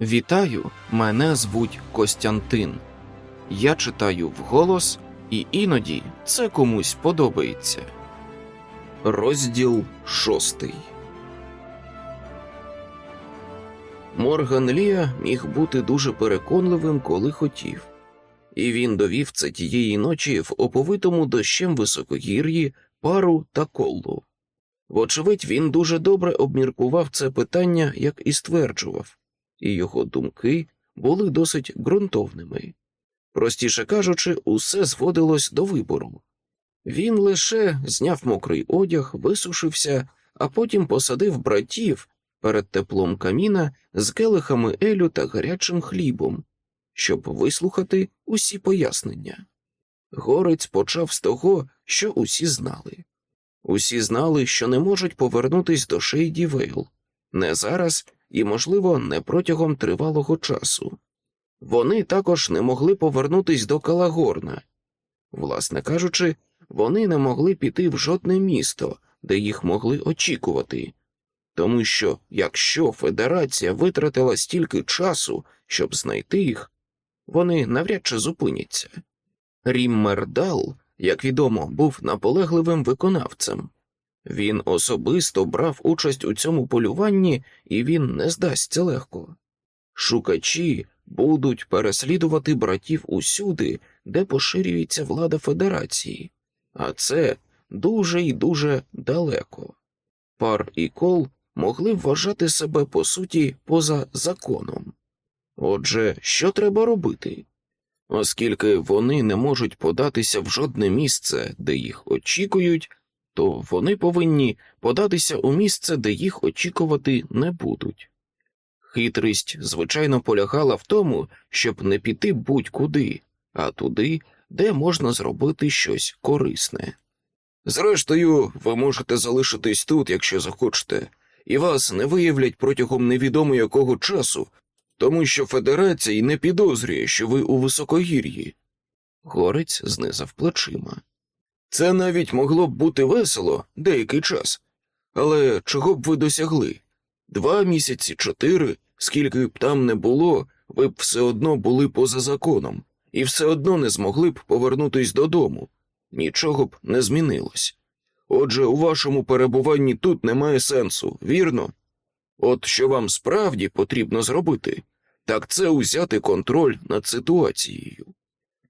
Вітаю, мене звуть Костянтин. Я читаю вголос, і іноді це комусь подобається. Розділ шостий. Морган Ліа міг бути дуже переконливим, коли хотів, і він довів це тієї ночі в оповитому дощем високогір'ї пару та колу. Вочевидь, він дуже добре обміркував це питання, як і стверджував, і його думки були досить ґрунтовними. Простіше кажучи, усе зводилось до вибору. Він лише зняв мокрий одяг, висушився, а потім посадив братів перед теплом каміна з келихами елю та гарячим хлібом, щоб вислухати усі пояснення. Горець почав з того, що усі знали. Усі знали, що не можуть повернутись до Шейді Вейл не зараз і, можливо, не протягом тривалого часу. Вони також не могли повернутись до Калагорна. Власне кажучи, вони не могли піти в жодне місто, де їх могли очікувати, тому що якщо Федерація витратила стільки часу, щоб знайти їх, вони навряд чи зупиняться. Ріммердал, як відомо, був наполегливим виконавцем. Він особисто брав участь у цьому полюванні, і він не здасться легко. Шукачі будуть переслідувати братів усюди, де поширюється влада Федерації, а це дуже і дуже далеко. Пар і кол могли вважати себе по суті поза законом. Отже, що треба робити? Оскільки вони не можуть податися в жодне місце, де їх очікують, то вони повинні податися у місце, де їх очікувати не будуть. Хитрість, звичайно, полягала в тому, щоб не піти будь-куди, а туди, де можна зробити щось корисне. Зрештою, ви можете залишитись тут, якщо захочете, і вас не виявлять протягом невідомо якого часу, тому що Федерація й не підозрює, що ви у високогір'ї. Горець знизав плечима. Це навіть могло б бути весело деякий час, але чого б ви досягли? Два місяці, чотири, скільки б там не було, ви б все одно були поза законом, і все одно не змогли б повернутись додому. Нічого б не змінилось. Отже, у вашому перебуванні тут немає сенсу, вірно? От що вам справді потрібно зробити, так це узяти контроль над ситуацією.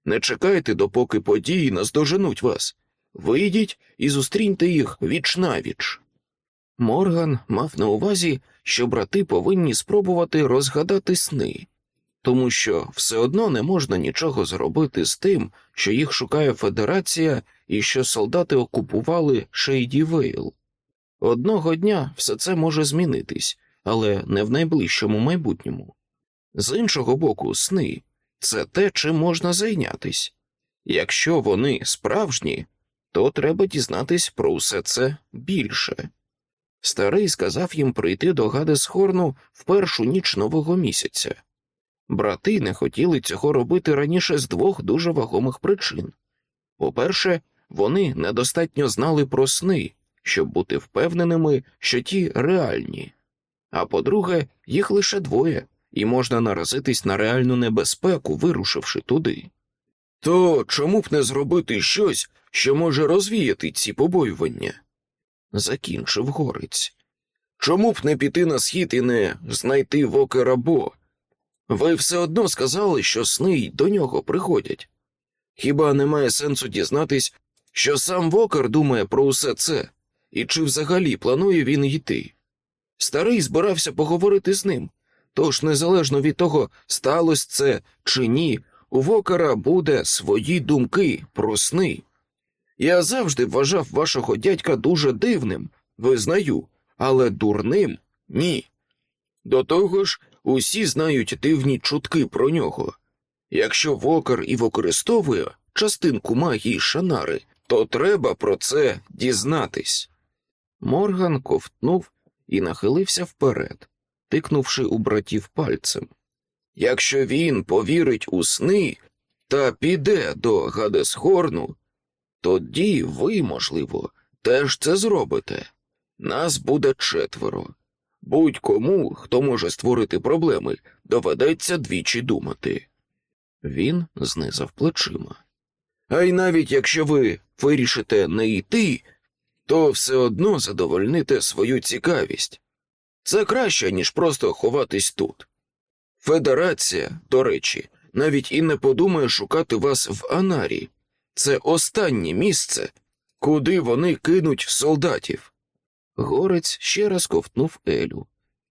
Не чекайте, допоки події наздоженуть вас. Вийдіть і зустріньте їх віч навіч. Морган мав на увазі, що брати повинні спробувати розгадати сни, тому що все одно не можна нічого зробити з тим, що їх шукає Федерація і що солдати окупували Шейді Вейл. Одного дня все це може змінитись, але не в найближчому майбутньому. З іншого боку, сни це те, чим можна зайнятись. Якщо вони справжні, то треба дізнатись про усе це більше. Старий сказав їм прийти до Гадесхорну в першу ніч нового місяця. Брати не хотіли цього робити раніше з двох дуже вагомих причин. По-перше, вони недостатньо знали про сни, щоб бути впевненими, що ті реальні, а по-друге, їх лише двоє, і можна наразитись на реальну небезпеку, вирушивши туди. То чому б не зробити щось, що може розвіяти ці побоювання? закінчив горець. Чому б не піти на схід і не знайти вокера Бо? Ви все одно сказали, що сни й до нього приходять. Хіба немає сенсу дізнатись, що сам Вокер думає про усе це, і чи взагалі планує він йти? Старий збирався поговорити з ним, тож, незалежно від того, сталося це чи ні, у Вокера буде свої думки про сни. Я завжди вважав вашого дядька дуже дивним, визнаю, але дурним ні. До того ж, усі знають дивні чутки про нього. Якщо Вокер і використовує частинку магії Шанари, то треба про це дізнатись. Морган ковтнув і нахилився вперед, тикнувши у братів пальцем. Якщо він повірить у сни та піде до Гадесхорну, тоді ви, можливо, теж це зробите. Нас буде четверо. Будь-кому, хто може створити проблеми, доведеться двічі думати. Він знизав плечима. А й навіть якщо ви вирішите не йти, то все одно задовольните свою цікавість. Це краще, ніж просто ховатись тут. Федерація, до речі, навіть і не подумає шукати вас в Анарі. Це останнє місце, куди вони кинуть солдатів. Горець ще раз ковтнув Елю,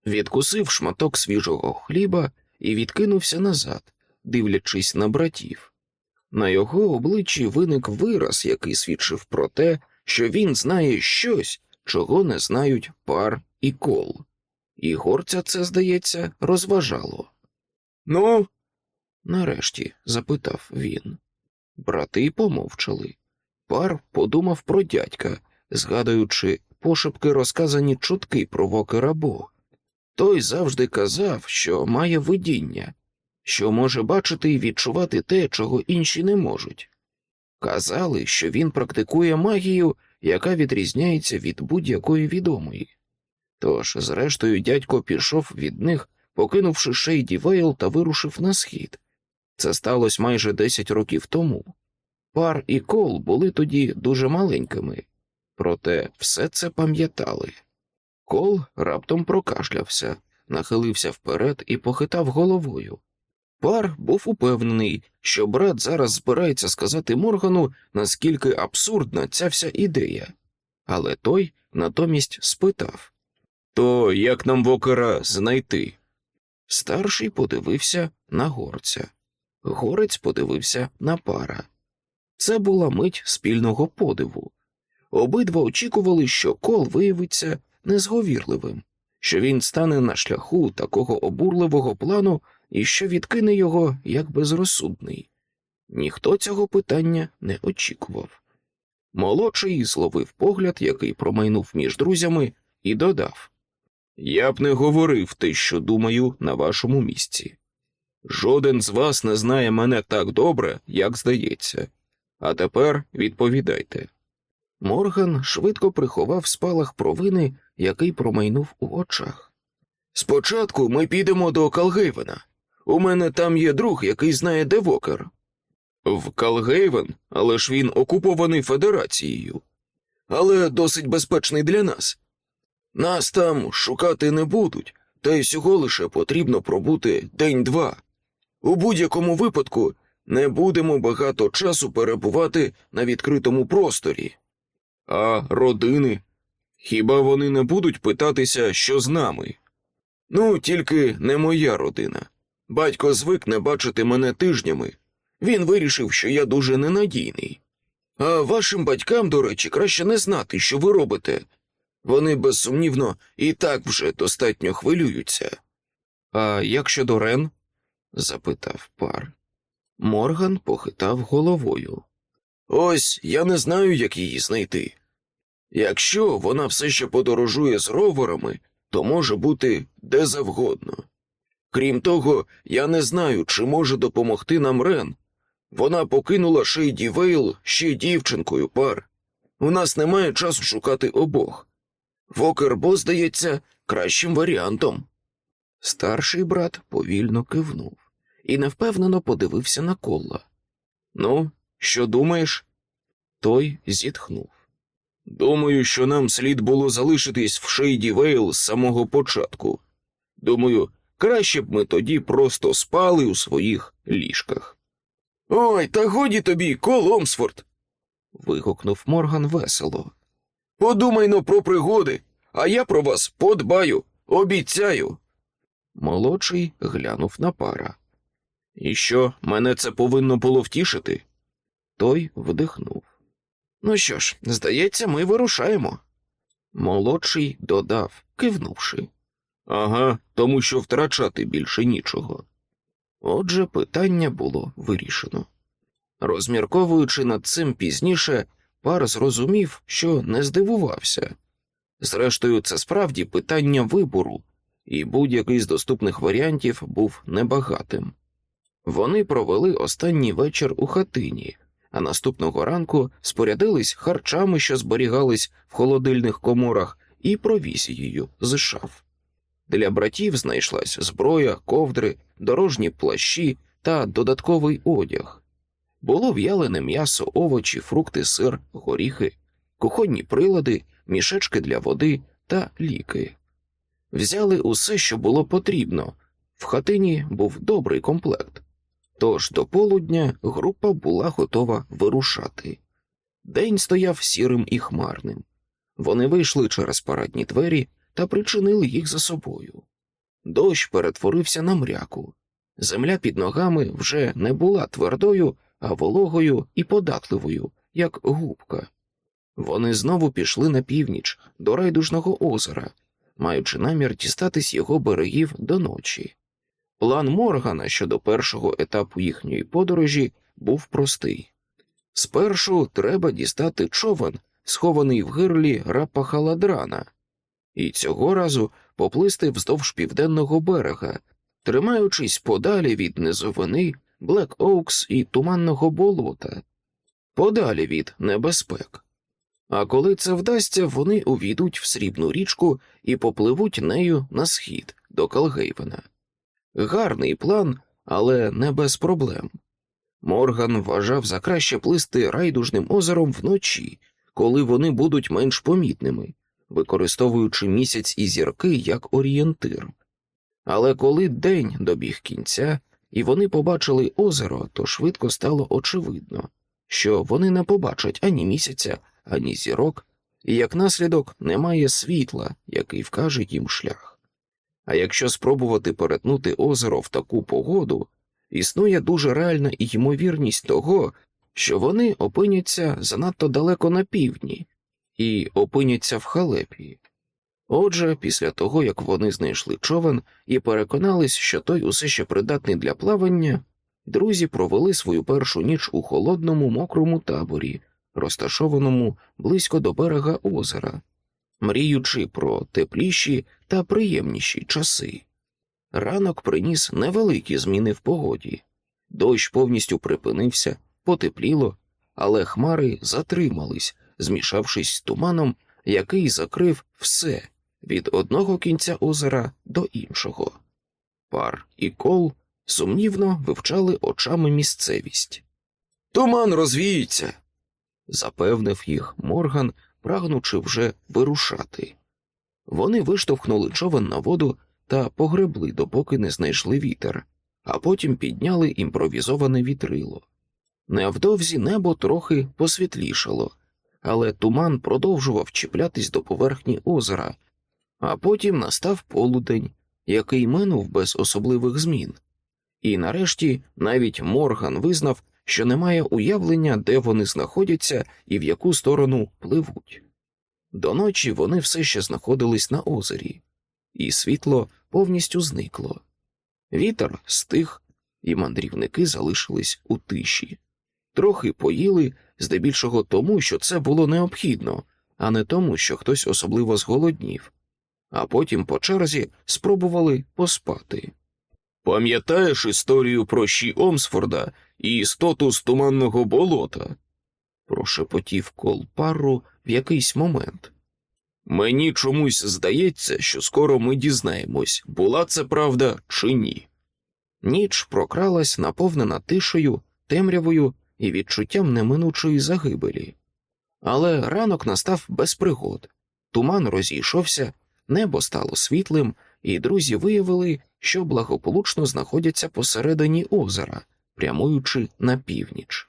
відкусив шматок свіжого хліба і відкинувся назад, дивлячись на братів. На його обличчі виник вираз, який свідчив про те, що він знає щось, чого не знають пар і кол. І горця це, здається, розважало. Ну, нарешті запитав він. Брати помовчали. Пар подумав про дядька, згадуючи пошепки розказані чутки про вокера Бо. Той завжди казав, що має видіння, що може бачити і відчувати те, чого інші не можуть. Казали, що він практикує магію, яка відрізняється від будь-якої відомої. Тож, зрештою, дядько пішов від них, покинувши Шейді Вейл та вирушив на схід. Це сталося майже десять років тому. Пар і кол були тоді дуже маленькими, проте все це пам'ятали. Кол раптом прокашлявся, нахилився вперед і похитав головою. Пар був упевнений, що брат зараз збирається сказати Моргану, наскільки абсурдна ця вся ідея, але той натомість спитав То як нам вокера знайти? Старший подивився на горця. Горець подивився на пара. Це була мить спільного подиву. Обидва очікували, що кол виявиться незговірливим, що він стане на шляху такого обурливого плану і що відкине його як безрозсудний. Ніхто цього питання не очікував. Молодший зловив погляд, який промайнув між друзями, і додав Я б не говорив те, що думаю, на вашому місці. Жоден з вас не знає мене так добре, як здається. А тепер відповідайте. Морган швидко приховав спалах провини, який промайнув у очах. Спочатку ми підемо до Калгейвена. У мене там є друг, який знає де Вокер. В Калгейвен, але ж він окупований Федерацією, але досить безпечний для нас. Нас там шукати не будуть, та й всього лише потрібно пробути день-два. У будь-якому випадку не будемо багато часу перебувати на відкритому просторі. А родини? Хіба вони не будуть питатися, що з нами? Ну, тільки не моя родина. Батько звик не бачити мене тижнями. Він вирішив, що я дуже ненадійний. А вашим батькам, до речі, краще не знати, що ви робите. Вони безсумнівно і так вже достатньо хвилюються. А як щодо Рен? запитав пар. Морган похитав головою. Ось я не знаю, як її знайти. Якщо вона все ще подорожує з роверами, то може бути де завгодно. Крім того, я не знаю, чи може допомогти нам Рен. Вона покинула Шейді Вейл ще дівчинкою, Пар. У нас немає часу шукати обох. Вокер Бо здається кращим варіантом. Старший брат повільно кивнув і невпевнено подивився на Колла. Ну, що думаєш? Той зітхнув. Думаю, що нам слід було залишитись в Шейді Вейл з самого початку. Думаю, краще б ми тоді просто спали у своїх ліжках. Ой, та годі тобі, Кол Омсфорд. вигукнув Морган весело. Подумай но про пригоди, а я про вас подбаю, обіцяю. Молодший глянув на пара. І що, мене це повинно було втішити? Той вдихнув. Ну що ж, здається, ми вирушаємо. Молодший додав, кивнувши. Ага, тому що втрачати більше нічого. Отже, питання було вирішено. Розмірковуючи над цим пізніше, пар зрозумів, що не здивувався. Зрештою, це справді питання вибору, і будь-який з доступних варіантів був небагатим. Вони провели останній вечір у хатині, а наступного ранку спорядились харчами, що зберігались в холодильних коморах, і провізією з шаф. Для братів знайшлась зброя, ковдри, дорожні плащі та додатковий одяг. Було в'ялене м'ясо, овочі, фрукти, сир, горіхи, кухонні прилади, мішечки для води та ліки. Взяли усе, що було потрібно. В хатині був добрий комплект. Тож до полудня група була готова вирушати. День стояв сірим і хмарним. Вони вийшли через парадні двері та причинили їх за собою. Дощ перетворився на мряку. Земля під ногами вже не була твердою, а вологою і податливою, як губка. Вони знову пішли на північ до райдужного озера, маючи намір дістатись його берегів до ночі. План Моргана щодо першого етапу їхньої подорожі був простий спершу треба дістати човен, схований в гирлі рапа Халадрана, і цього разу поплисти вздовж південного берега, тримаючись подалі від низовини, Блек Оукс і туманного болота, подалі від небезпек. А коли це вдасться, вони увійдуть в срібну річку і попливуть нею на схід до Калгейвена. Гарний план, але не без проблем. Морган вважав за краще плисти райдужним озером вночі, коли вони будуть менш помітними, використовуючи місяць і зірки як орієнтир. Але коли день добіг кінця, і вони побачили озеро, то швидко стало очевидно, що вони не побачать ані місяця, ані зірок, і як наслідок немає світла, який вкаже їм шлях. А якщо спробувати перетнути озеро в таку погоду, існує дуже реальна ймовірність того, що вони опиняться занадто далеко на півдні і опиняться в халепі. Отже, після того, як вони знайшли човен і переконались, що той усе ще придатний для плавання, друзі провели свою першу ніч у холодному мокрому таборі, розташованому близько до берега озера, мріючи про тепліші та приємніші часи. Ранок приніс невеликі зміни в погоді. Дощ повністю припинився, потепліло, але хмари затримались, змішавшись з туманом, який закрив все від одного кінця озера до іншого. Пар і кол сумнівно вивчали очами місцевість. Туман розвіється, запевнив їх Морган, прагнучи вже вирушати. Вони виштовхнули човен на воду та погребли, допоки не знайшли вітер, а потім підняли імпровізоване вітрило. Невдовзі небо трохи посвітлішало, але туман продовжував чіплятись до поверхні озера, а потім настав полудень, який минув без особливих змін. І нарешті навіть Морган визнав, що немає уявлення, де вони знаходяться і в яку сторону пливуть. До ночі вони все ще знаходились на озері, і світло повністю зникло. Вітер стих, і мандрівники залишились у тиші. Трохи поїли, здебільшого тому, що це було необхідно, а не тому, що хтось особливо зголоднів, а потім по черзі спробували поспати. Пам'ятаєш історію про Ші Омсфорда і істоту з туманного болота? прошепотів кол пару в якийсь момент. Мені чомусь здається, що скоро ми дізнаємось, була це правда чи ні. Ніч прокралась, наповнена тишею, темрявою і відчуттям неминучої загибелі. Але ранок настав без пригод, туман розійшовся, небо стало світлим, і друзі виявили, що благополучно знаходяться посередині озера, прямуючи на північ.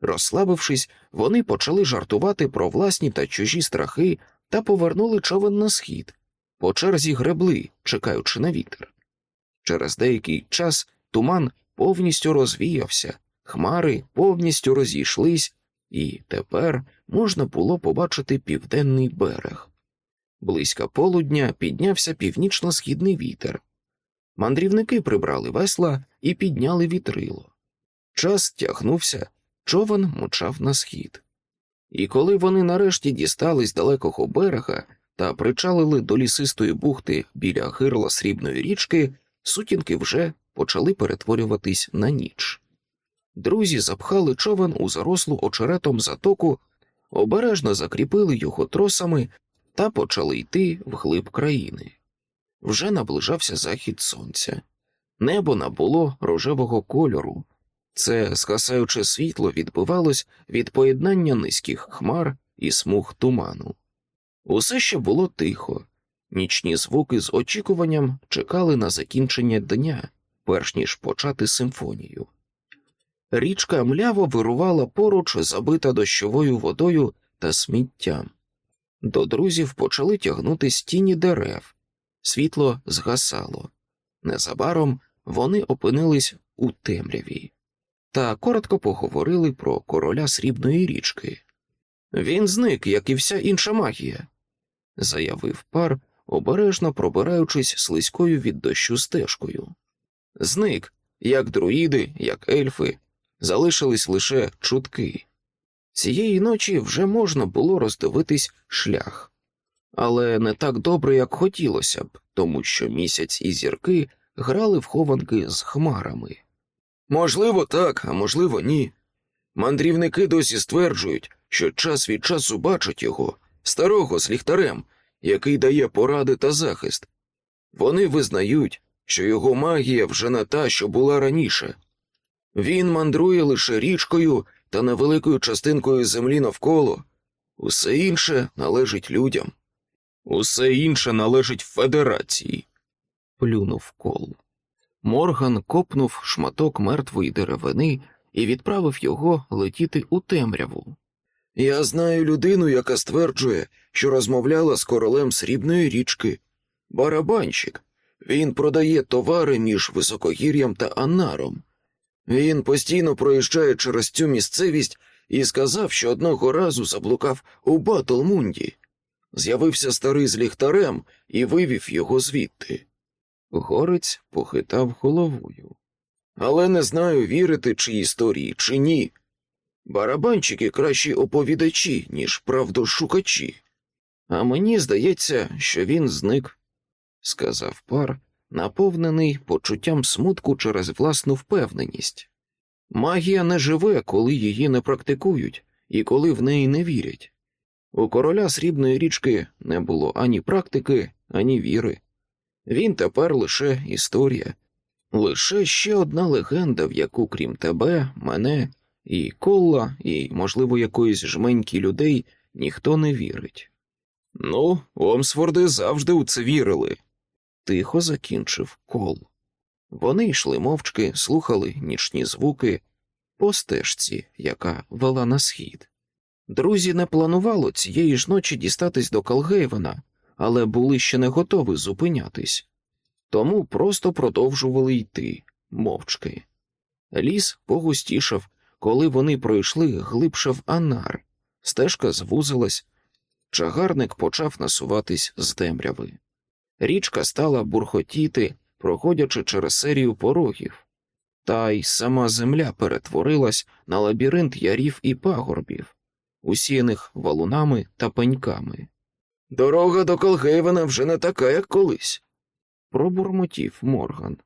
Розслабившись, вони почали жартувати про власні та чужі страхи та повернули човен на схід, по черзі гребли, чекаючи на вітер. Через деякий час туман повністю розвіявся, хмари повністю розійшлись, і тепер можна було побачити південний берег. Близько полудня піднявся північно-східний вітер. Мандрівники прибрали весла і підняли вітрило. Час тягнувся, човен мчав на схід. І коли вони нарешті дістались далекого берега та причалили до лісистої бухти біля гирла срібної річки, сутінки вже почали перетворюватись на ніч. Друзі запхали човен у зарослу очеретом затоку, обережно закріпили його тросами та почали йти вглиб країни. вже наближався захід сонця. Небо набуло рожевого кольору. Це згасаюче світло відбивалось від поєднання низьких хмар і смуг туману. Усе ще було тихо, нічні звуки з очікуванням чекали на закінчення дня, перш ніж почати симфонію. Річка мляво вирувала поруч, забита дощовою водою та сміттям. До друзів почали тягнути стіні дерев, світло згасало. Незабаром вони опинились у темряві та коротко поговорили про короля срібної річки. Він зник, як і вся інша магія, заявив пар, обережно пробираючись слизькою від дощу стежкою. Зник, як друїди, як ельфи, залишились лише чутки. Цієї ночі вже можна було роздивитись шлях, але не так добре, як хотілося б, тому що місяць і зірки грали в хованки з хмарами. Можливо, так, а можливо, ні. Мандрівники досі стверджують, що час від часу бачать його, старого з ліхтарем, який дає поради та захист. Вони визнають, що його магія вже не та, що була раніше. Він мандрує лише річкою та невеликою частинкою землі навколо, усе інше належить людям. Усе інше належить Федерації, плюнув кол. Морган копнув шматок мертвої деревини і відправив його летіти у темряву. Я знаю людину, яка стверджує, що розмовляла з королем срібної річки. Барабанщик. Він продає товари між високогір'ям та Анаром. Він постійно проїжджає через цю місцевість і сказав, що одного разу заблукав у Батлмунді. З'явився старий з ліхтарем і вивів його звідти. Горець похитав головою. Але не знаю, вірити чи історії, чи ні. Барабанчики кращі оповідачі, ніж правдошукачі. А мені здається, що він зник, сказав пар, наповнений почуттям смутку через власну впевненість. Магія не живе, коли її не практикують і коли в неї не вірять. У короля срібної річки не було ані практики, ані віри. Він тепер лише історія, лише ще одна легенда, в яку, крім тебе, мене і колла, і, можливо, якоїсь жменьки людей ніхто не вірить. Ну, Омсфорди завжди у це вірили, тихо закінчив кол. Вони йшли мовчки, слухали нічні звуки по стежці, яка вела на схід. Друзі не планувало цієї ж ночі дістатись до Калгейвена, але були ще не готові зупинятись, тому просто продовжували йти мовчки. Ліс погустішав, коли вони пройшли глибше в Анар, стежка звузилась, чагарник почав насуватись з темряви. Річка стала бурхотіти, проходячи через серію порогів, та й сама земля перетворилась на лабіринт ярів і пагорбів, усіяних валунами та пеньками. Дорога до Колгейвена вже не така, як колись, пробурмотів Морган.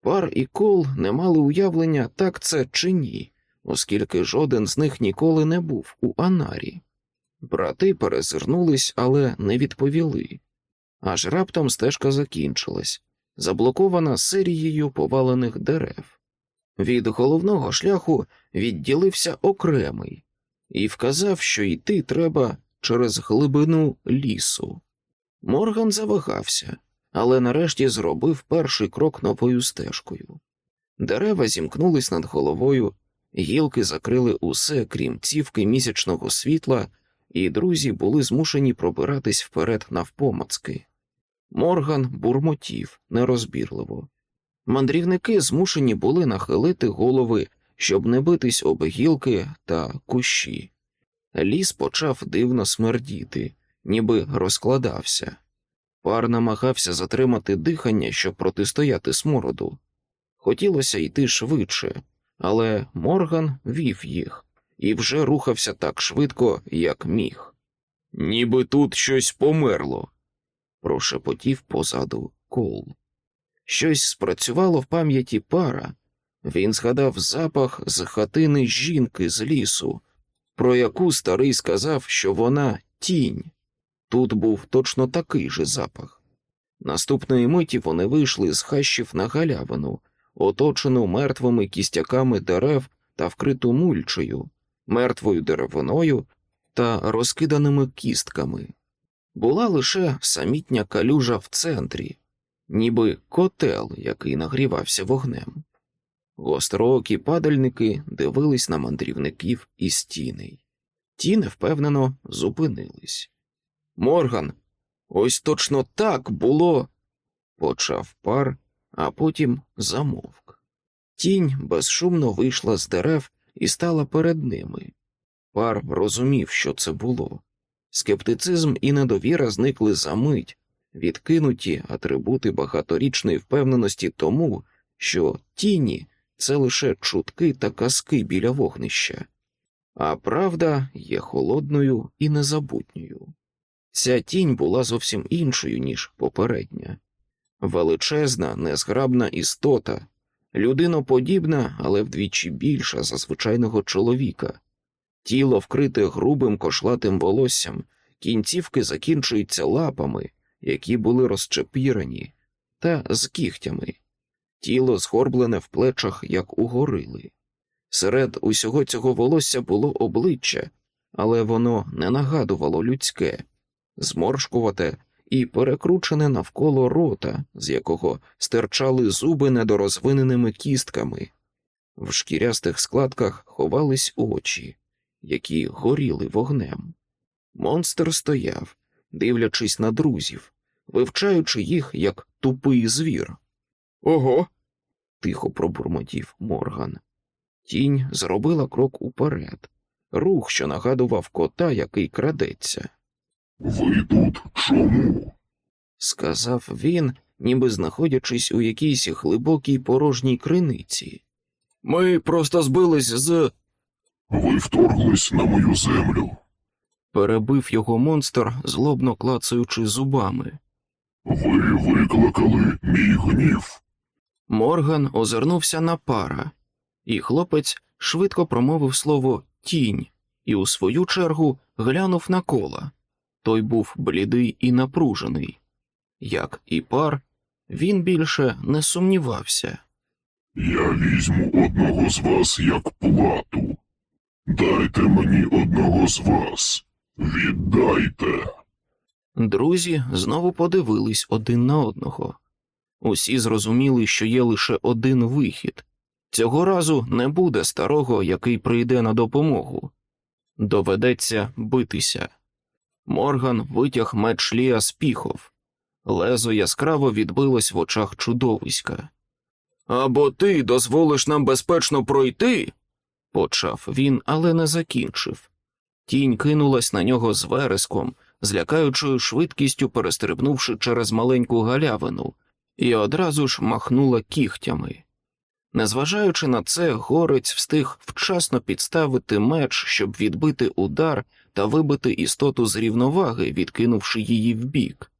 Пар і кол не мали уявлення, так це чи ні, оскільки жоден з них ніколи не був у Анарі. Брати перезирнулись, але не відповіли. Аж раптом стежка закінчилась, заблокована серією повалених дерев. Від головного шляху відділився окремий і вказав, що йти треба через глибину лісу. Морган завагався, але нарешті зробив перший крок новою стежкою. Дерева зімкнулись над головою, гілки закрили усе, крім цівки місячного світла, і друзі були змушені пробиратись вперед навпомацки. Морган бурмотів нерозбірливо. Мандрівники змушені були нахилити голови, щоб не битись об гілки та кущі. Ліс почав дивно смердіти, ніби розкладався. Пар намагався затримати дихання, щоб протистояти смороду. Хотілося йти швидше, але Морган вів їх і вже рухався так швидко, як міг. Ніби тут щось померло, прошепотів позаду кол. Щось спрацювало в пам'яті пара. Він згадав запах з хатини жінки з лісу, про яку старий сказав, що вона тінь. Тут був точно такий же запах. Наступної миті вони вийшли з хащів на галявину, оточену мертвими кістяками дерев та вкриту мульчею, мертвою деревиною та розкиданими кістками. Була лише самітня калюжа в центрі, ніби котел, який нагрівався вогнем. Гостроокі падальники дивились на мандрівників і стіни. Ті невпевнено зупинились. Морган, ось точно так було, почав пар, а потім замовк. Тінь безшумно вийшла з дерев і стала перед ними. Пар розумів, що це було. Скептицизм і недовіра зникли за мить, відкинуті атрибути багаторічної впевненості тому, що тіні це лише чутки та казки біля вогнища, а правда є холодною і незабутньою. Ця тінь була зовсім іншою, ніж попередня, величезна, незграбна істота, людиноподібна, але вдвічі більша за звичайного чоловіка. Тіло вкрите грубим кошлатим волоссям, кінцівки закінчуються лапами, які були розчепірені, та з кігтями, тіло згорблене в плечах, як у горили. Серед усього цього волосся було обличчя, але воно не нагадувало людське, зморшкувате і перекручене навколо рота, з якого стирчали зуби недорозвиненими кістками. В шкірястих складках ховались очі, які горіли вогнем. Монстр стояв, дивлячись на друзів, вивчаючи їх як тупий звір. Ого. тихо пробурмотів Морган. Тінь зробила крок уперед, рух, що нагадував кота, який крадеться. Ви тут чому? сказав він, ніби знаходячись у якійсь глибокій порожній криниці. Ми просто збились з. Ви вторглись на мою землю. перебив його монстр, злобно клацаючи зубами. Ви викликали мій гнів. Морган озирнувся на пара, і хлопець швидко промовив слово тінь і, у свою чергу, глянув на кола. Той був блідий і напружений. Як і пар, він більше не сумнівався. Я візьму одного з вас як плату. Дайте мені одного з вас. Віддайте. Друзі знову подивились один на одного. Усі зрозуміли, що є лише один вихід. Цього разу не буде старого, який прийде на допомогу. Доведеться битися. Морган витяг меч Лія з піхов. Лезо яскраво відбилось в очах чудовиська. Або ти дозволиш нам безпечно пройти, почав він, але не закінчив. Тінь кинулась на нього з вереском, злякаючою швидкістю перестрибнувши через маленьку галявину, і одразу ж махнула кігтями. Незважаючи на це, горець встиг вчасно підставити меч, щоб відбити удар та вибити істоту з рівноваги, відкинувши її вбік.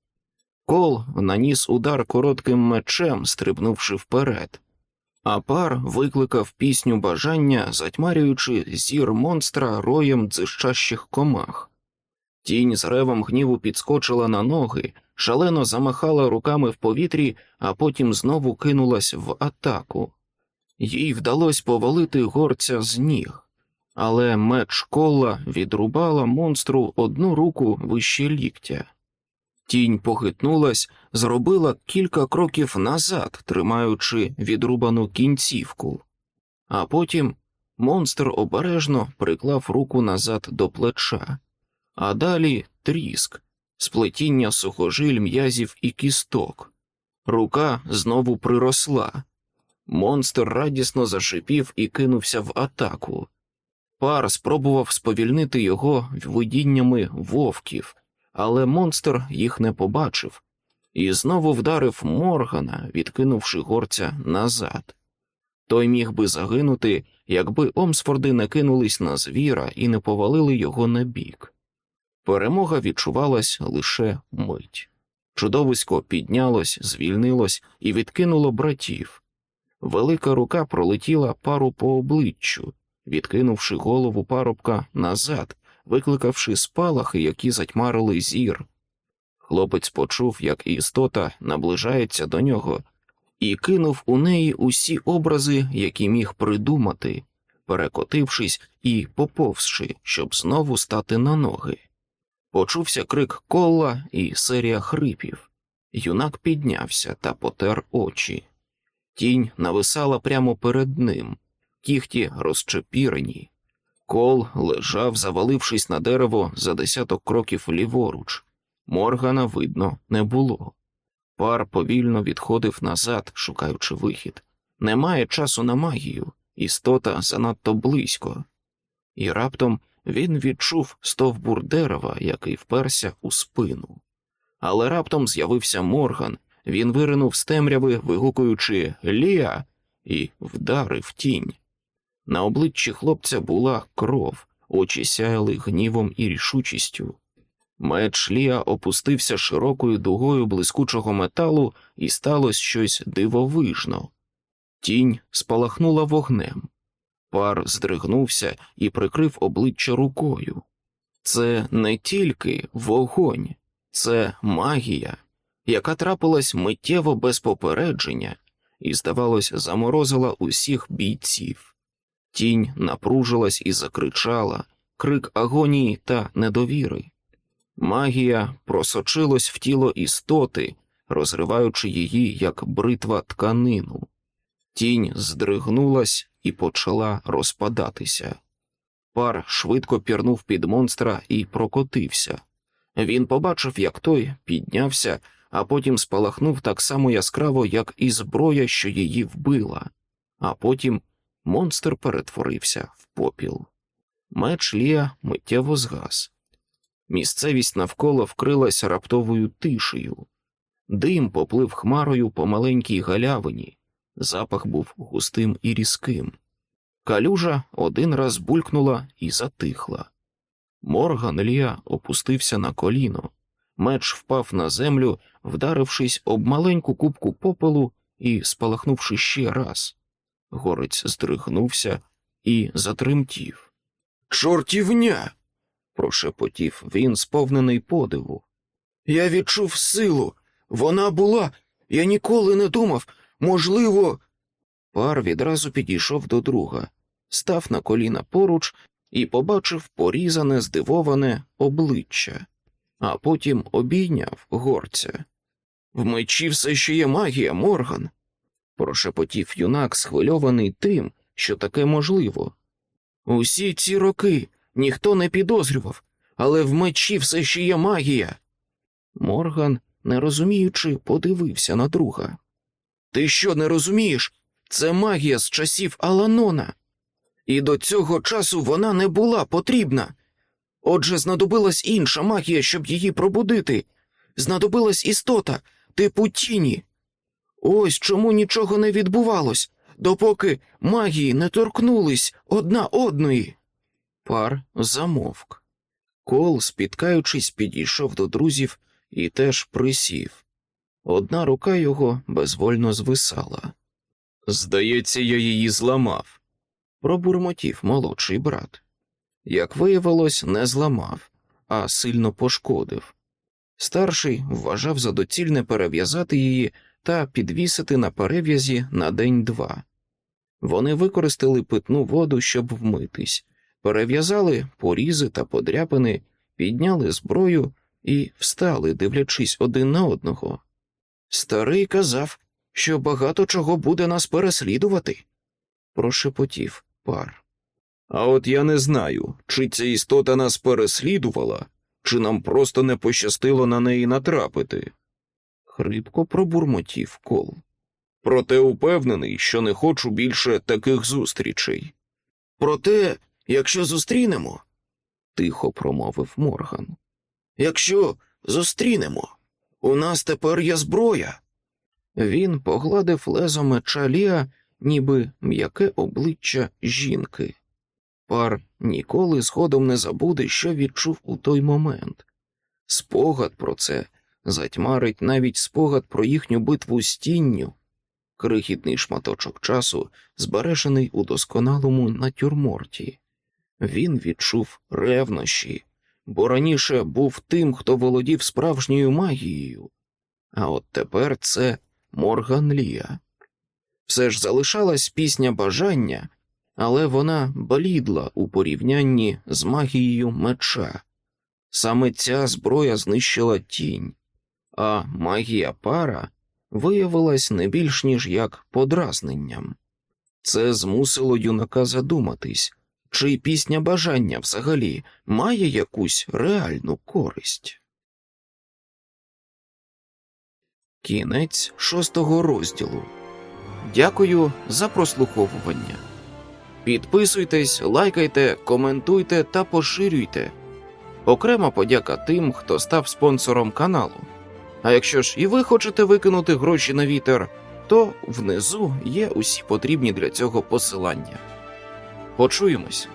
Кол наніс удар коротким мечем, стрибнувши вперед, а пар викликав пісню бажання, затьмарюючи зір монстра роєм дзищащих комах. Тінь з ревом гніву підскочила на ноги, шалено замахала руками в повітрі, а потім знову кинулась в атаку. Їй вдалося повалити горця з ніг, але меч кола відрубала монстру одну руку вище ліктя. Тінь похитнулась, зробила кілька кроків назад, тримаючи відрубану кінцівку, а потім монстр обережно приклав руку назад до плеча, а далі тріск, сплетіння сухожиль м'язів і кісток. Рука знову приросла. Монстр радісно зашипів і кинувся в атаку. Пар спробував сповільнити його видіннями вовків, але монстр їх не побачив і знову вдарив Моргана, відкинувши горця назад. Той міг би загинути, якби Омсфорди не кинулись на звіра і не повалили його на бік. Перемога відчувалась лише мить. Чудовисько піднялось, звільнилось і відкинуло братів. Велика рука пролетіла пару по обличчю, відкинувши голову парубка назад, викликавши спалахи, які затьмарили зір. Хлопець почув, як істота наближається до нього, і кинув у неї усі образи, які міг придумати, перекотившись і поповзши, щоб знову стати на ноги. Почувся крик кола і серія хрипів. Юнак піднявся та потер очі. Тінь нависала прямо перед ним, кіхті розчепірені. Кол лежав, завалившись на дерево за десяток кроків ліворуч. Моргана видно не було. Пар повільно відходив назад, шукаючи вихід. Немає часу на магію, істота занадто близько. І раптом він відчув стовбур дерева, який вперся у спину. Але раптом з'явився Морган, він виринув з темряви, вигукуючи Лія, і вдарив тінь. На обличчі хлопця була кров, очі сяяли гнівом і рішучістю. Меч Лія опустився широкою дугою блискучого металу, і сталося щось дивовижно. Тінь спалахнула вогнем. Пар здригнувся і прикрив обличчя рукою. Це не тільки вогонь, це магія, яка трапилась миттєво без попередження і, здавалось, заморозила усіх бійців. Тінь напружилась і закричала, крик агонії та недовіри. Магія просочилась в тіло істоти, розриваючи її, як бритва тканину. Тінь здригнулась і почала розпадатися. Пар швидко пірнув під монстра і прокотився. Він побачив, як той піднявся, а потім спалахнув так само яскраво, як і зброя, що її вбила, а потім монстр перетворився в попіл. Меч Лія миттєво згас. Місцевість навколо вкрилася раптовою тишею. Дим поплив хмарою по маленькій галявині, запах був густим і різким. Калюжа один раз булькнула і затихла. Морган Лія опустився на коліно, меч впав на землю, вдарившись об маленьку кубку попелу і спалахнувши ще раз. Горець здригнувся і затремтів. Чортівня. прошепотів він, сповнений подиву. Я відчув силу. Вона була. Я ніколи не думав. Можливо. Пар відразу підійшов до друга, став на коліна поруч і побачив порізане, здивоване обличчя, а потім обійняв горця. В мечі все ще є магія, Морган, прошепотів юнак, схвильований тим, що таке можливо. Усі ці роки ніхто не підозрював, але в мечі все ще є магія. Морган, не розуміючи, подивився на друга. Ти що не розумієш? Це магія з часів Аланона, і до цього часу вона не була потрібна. Отже, знадобилась інша магія, щоб її пробудити. Знадобилась істота, типу тіні. Ось чому нічого не відбувалось, допоки магії не торкнулись одна одної. Пар замовк. Кол, спіткаючись, підійшов до друзів і теж присів. Одна рука його безвольно звисала. Здається, я її зламав, пробурмотів молодший брат. Як виявилось, не зламав, а сильно пошкодив. Старший вважав за доцільне перев'язати її та підвісити на перев'язі на день-два. Вони використали питну воду, щоб вмитись, перев'язали порізи та подряпини, підняли зброю і встали, дивлячись один на одного. Старий казав, що багато чого буде нас переслідувати, прошепотів пар. А от я не знаю, чи ця істота нас переслідувала, чи нам просто не пощастило на неї натрапити. Хрипко пробурмотів кол. Проте упевнений, що не хочу більше таких зустрічей. Проте, якщо зустрінемо, тихо промовив Морган. Якщо зустрінемо, у нас тепер є зброя. Він погладив лезо меча Ліа, ніби м'яке обличчя жінки. Пар ніколи згодом не забуде, що відчув у той момент. Спогад про це затьмарить навіть спогад про їхню битву з тінню, крихітний шматочок часу, збережений у досконалому натюрморті. Він відчув ревнощі, бо раніше був тим, хто володів справжньою магією, а от тепер це Морган Лія. Все ж залишалась пісня бажання, але вона блідла у порівнянні з магією меча. Саме ця зброя знищила тінь, а магія пара виявилась не більш ніж як подразненням. Це змусило юнака задуматись, чи пісня бажання взагалі має якусь реальну користь. Кінець шостого розділу. Дякую за прослуховування. Підписуйтесь, лайкайте, коментуйте та поширюйте. Окрема подяка тим, хто став спонсором каналу. А якщо ж і ви хочете викинути гроші на вітер, то внизу є усі потрібні для цього посилання. Почуємось.